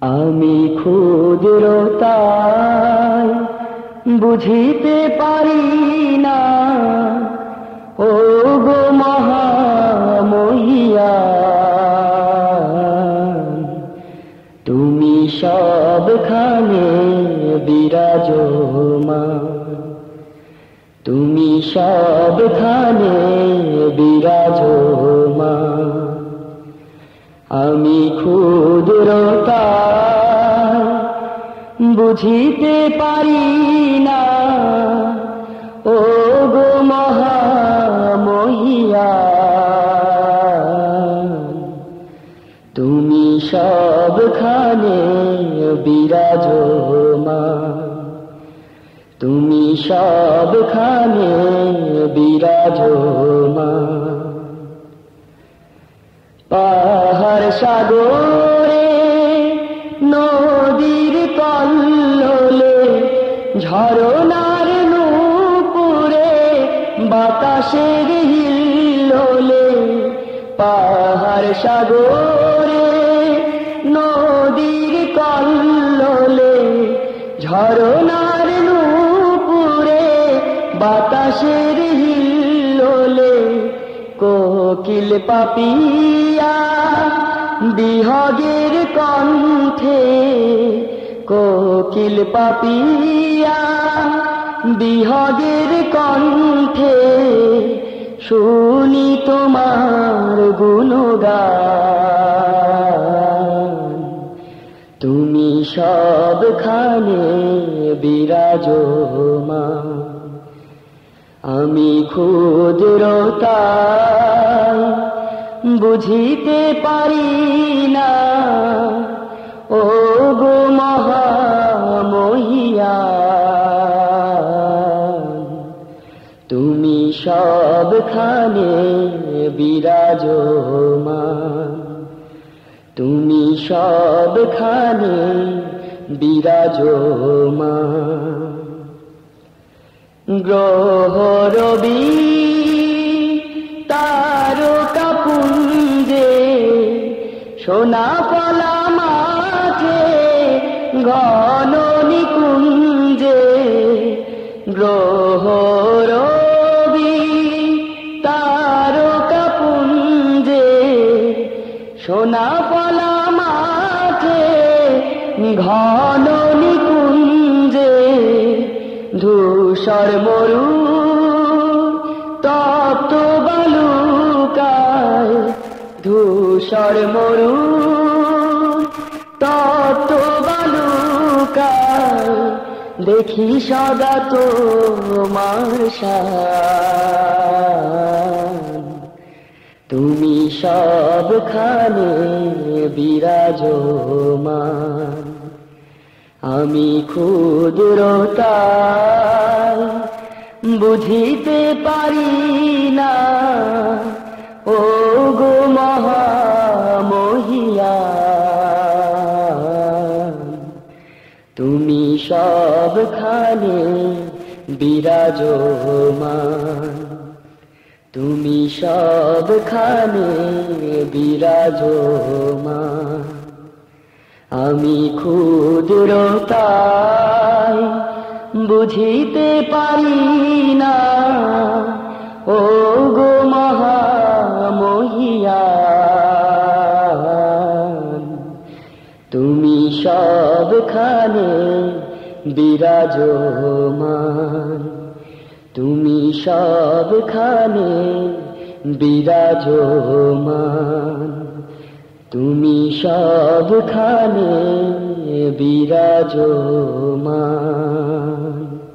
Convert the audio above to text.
আমি ক্ষুদ্রতায় বুঝিতে পারি না। ও গো মহামহিয়া তুমি সবখানে বিরাজমান। তুমি সবখানে বিরাজমান। আমি ক্ষুদ্রতা বুঝিতে পারি না। ও গো মহামহিয়া, তুমি সবখানে বিরাজমান। তুমি সবখানে বিরাজমান। পাহাড় সাগরে, নদীর কল্লোলে, ঝরনার নূপুরে, বাতাসের হিল্লোলে, পাহাড় সাগরে, নদীর কল্লোলে, ঝরনার নূপুরে, বাতাসের হিল্লোলে, কোকিল পাপিয়া বিহগের কণ্ঠে কোকিল পাপিয়া বিহগের কণ্ঠে শুনি তোমার গুণগান। তুমি সবখানে বিরাজমান। আমি ক্ষুদ্রতা বুঝিতে পারি না। ও গো মহামহিয়া, তুমি সবখানে বিরাজমান। তুমি সবখানে বিরাজমান। গ্রহ রবি তারকা সোনা পলা মাঠে ঘন নিকুঞ্জে গ্রহ রবি, তারকা পুঞ্জে। সোনা পলা মাঠে ঘন নিকুঞ্জে ধূসর মরু, তপ্ত বালুকায় ধূসর মরু তপ্ত বালুকায় দেখি সদা শান তুমি সবখানে বিরাজমান, আমি ক্ষুদ্রতা বুঝিতে পারি না, ও তুমি সব খানে বিরাজমান। তুমি সবখানে বিরাজমান। আমি ক্ষুদ্রতায় বুঝিতে পারি না। ও গো সবখানে বিরাজমান। তুমি সব খানে বিরাজমান। তুমি সব খানে বিরাজমান।